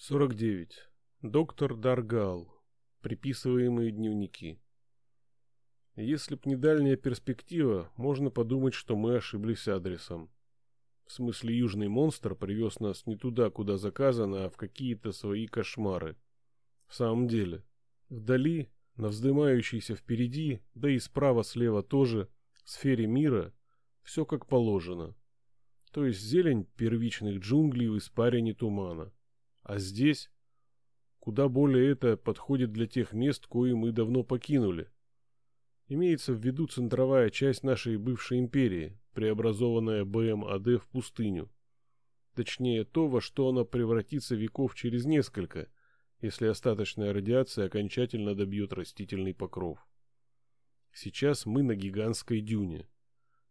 49. Доктор Даргал. Приписываемые дневники. Если б не дальняя перспектива, можно подумать, что мы ошиблись адресом. В смысле, южный монстр привез нас не туда, куда заказано, а в какие-то свои кошмары. В самом деле, вдали, на вздымающейся впереди, да и справа-слева тоже, сфере мира, все как положено. То есть зелень первичных джунглей в испарине тумана. А здесь куда более это подходит для тех мест, кои мы давно покинули. Имеется в виду центровая часть нашей бывшей империи, преобразованная БМАД в пустыню. Точнее, то, во что она превратится веков через несколько, если остаточная радиация окончательно добьет растительный покров. Сейчас мы на гигантской дюне.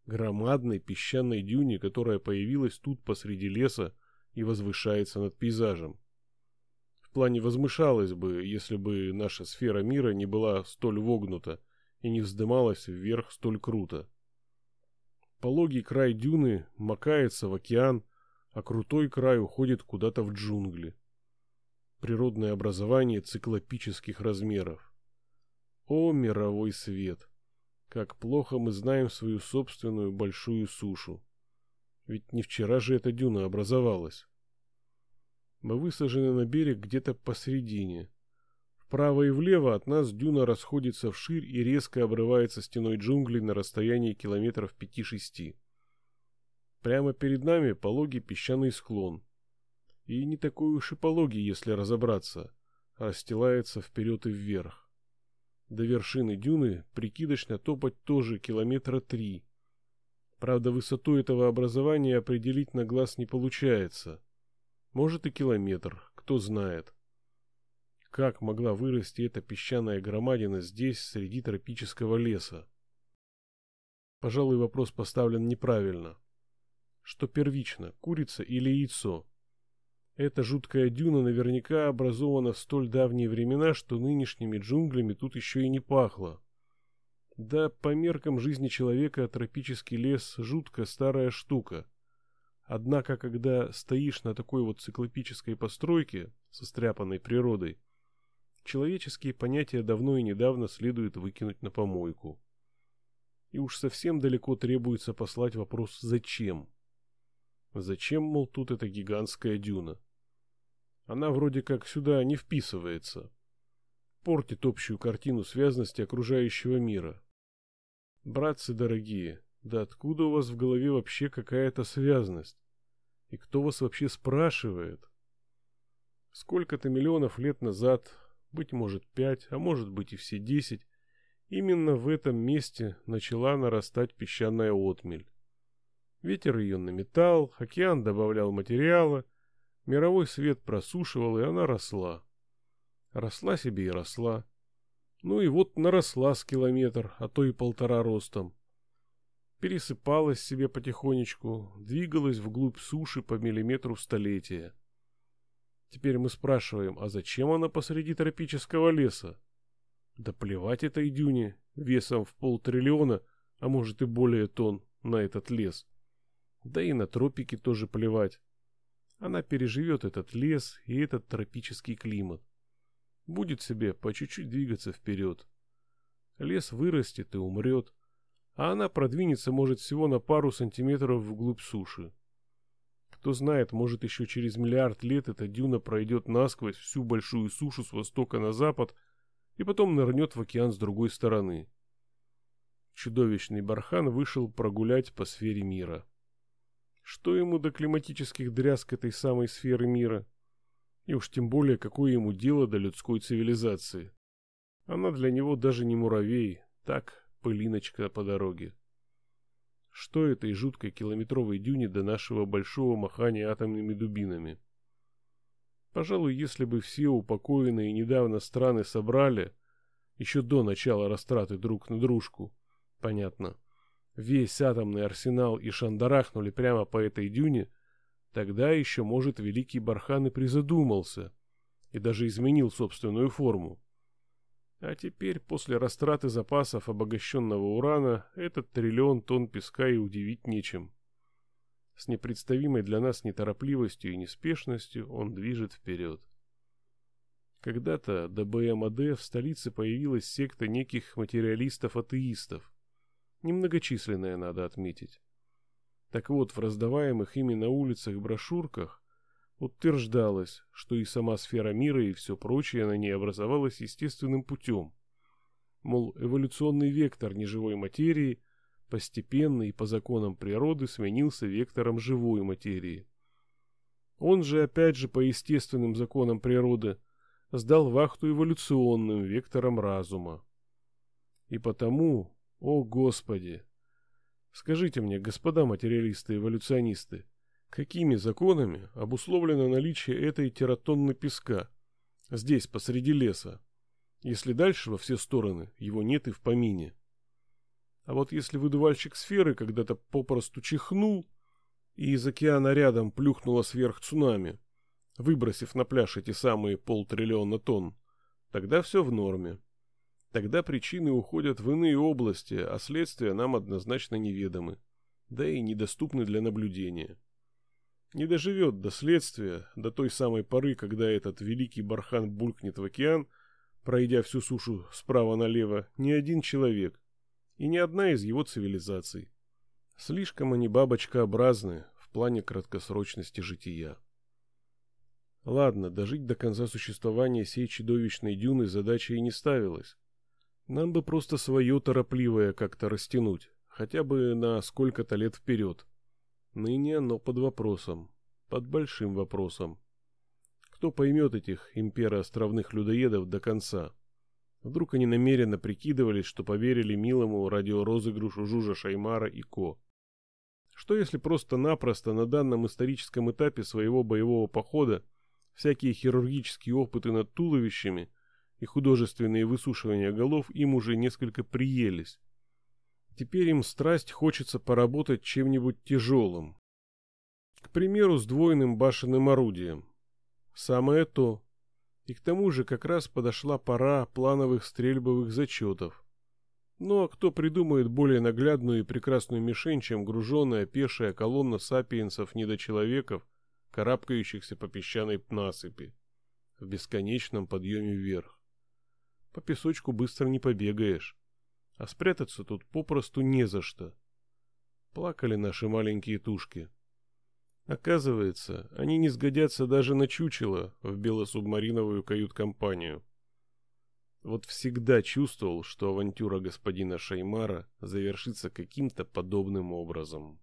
Громадной песчаной дюне, которая появилась тут посреди леса и возвышается над пейзажем плане возмышалась бы, если бы наша сфера мира не была столь вогнута и не вздымалась вверх столь круто. Пологий край дюны макается в океан, а крутой край уходит куда-то в джунгли. Природное образование циклопических размеров. О, мировой свет! Как плохо мы знаем свою собственную большую сушу. Ведь не вчера же эта дюна образовалась. Мы высажены на берег где-то посередине. Вправо и влево от нас дюна расходится вширь и резко обрывается стеной джунглей на расстоянии километров пяти-шести. Прямо перед нами пологий песчаный склон. И не такой уж и пологий, если разобраться, расстилается вперед и вверх. До вершины дюны прикидочно топать тоже километра три. Правда, высоту этого образования определить на глаз не получается. Может и километр, кто знает. Как могла вырасти эта песчаная громадина здесь, среди тропического леса? Пожалуй, вопрос поставлен неправильно. Что первично, курица или яйцо? Эта жуткая дюна наверняка образована в столь давние времена, что нынешними джунглями тут еще и не пахло. Да, по меркам жизни человека тропический лес – жуткая старая штука – Однако, когда стоишь на такой вот циклопической постройке, со стряпанной природой, человеческие понятия давно и недавно следует выкинуть на помойку. И уж совсем далеко требуется послать вопрос «зачем?». Зачем, мол, тут эта гигантская дюна? Она вроде как сюда не вписывается. Портит общую картину связности окружающего мира. Братцы дорогие, да откуда у вас в голове вообще какая-то связность? И кто вас вообще спрашивает? Сколько-то миллионов лет назад, быть может пять, а может быть и все десять, именно в этом месте начала нарастать песчаная отмель. Ветер ее наметал, океан добавлял материала, мировой свет просушивал, и она росла. Росла себе и росла. Ну и вот наросла с километр, а то и полтора ростом пересыпалась себе потихонечку, двигалась вглубь суши по миллиметру в столетие. Теперь мы спрашиваем, а зачем она посреди тропического леса? Да плевать этой дюне, весом в полтриллиона, а может и более тонн, на этот лес. Да и на тропики тоже плевать. Она переживет этот лес и этот тропический климат. Будет себе по чуть-чуть двигаться вперед. Лес вырастет и умрет, а она продвинется, может, всего на пару сантиметров вглубь суши. Кто знает, может, еще через миллиард лет эта дюна пройдет насквозь всю большую сушу с востока на запад и потом нырнет в океан с другой стороны. Чудовищный бархан вышел прогулять по сфере мира. Что ему до климатических дрязг этой самой сферы мира? И уж тем более, какое ему дело до людской цивилизации? Она для него даже не муравей, так, пылиночка по дороге. Что этой жуткой километровой дюне до нашего большого махания атомными дубинами? Пожалуй, если бы все упокоенные недавно страны собрали, еще до начала растраты друг на дружку, понятно, весь атомный арсенал и шандарахнули прямо по этой дюне, тогда еще, может, великий Бархан и призадумался, и даже изменил собственную форму. А теперь, после растраты запасов обогащенного урана, этот триллион тонн песка и удивить нечем. С непредставимой для нас неторопливостью и неспешностью он движет вперед. Когда-то до БМАД в столице появилась секта неких материалистов-атеистов. Немногочисленная, надо отметить. Так вот, в раздаваемых ими на улицах брошюрках утверждалось, что и сама сфера мира и все прочее на ней образовалось естественным путем. Мол, эволюционный вектор неживой материи постепенно и по законам природы сменился вектором живой материи. Он же, опять же, по естественным законам природы, сдал вахту эволюционным вектором разума. И потому, о Господи, скажите мне, господа материалисты-эволюционисты, какими законами обусловлено наличие этой тератонны песка здесь, посреди леса, если дальше во все стороны его нет и в помине? А вот если выдувальщик сферы когда-то попросту чихнул, и из океана рядом плюхнуло сверх цунами, выбросив на пляж эти самые полтриллиона тонн, тогда все в норме. Тогда причины уходят в иные области, а следствия нам однозначно неведомы, да и недоступны для наблюдения. Не доживет до следствия, до той самой поры, когда этот великий бархан булькнет в океан, пройдя всю сушу справа налево, ни один человек и ни одна из его цивилизаций. Слишком они бабочкообразны в плане краткосрочности жития. Ладно, дожить до конца существования сей чудовищной дюны задача и не ставилась. Нам бы просто свое торопливое как-то растянуть, хотя бы на сколько-то лет вперед. Ныне оно под вопросом, под большим вопросом. Кто поймет этих импероостровных людоедов до конца? Вдруг они намеренно прикидывались, что поверили милому радиорозыгрышу Жужа Шаймара и Ко. Что если просто-напросто на данном историческом этапе своего боевого похода Всякие хирургические опыты над туловищами и художественные высушивания голов им уже несколько приелись. Теперь им страсть хочется поработать чем-нибудь тяжелым. К примеру, с двойным башенным орудием. Самое то. И к тому же как раз подошла пора плановых стрельбовых зачетов. Ну а кто придумает более наглядную и прекрасную мишень, чем груженная пешая колонна сапиенсов-недочеловеков карабкающихся по песчаной насыпи, в бесконечном подъеме вверх. По песочку быстро не побегаешь, а спрятаться тут попросту не за что. Плакали наши маленькие тушки. Оказывается, они не сгодятся даже на чучело в белосубмариновую кают-компанию. Вот всегда чувствовал, что авантюра господина Шаймара завершится каким-то подобным образом.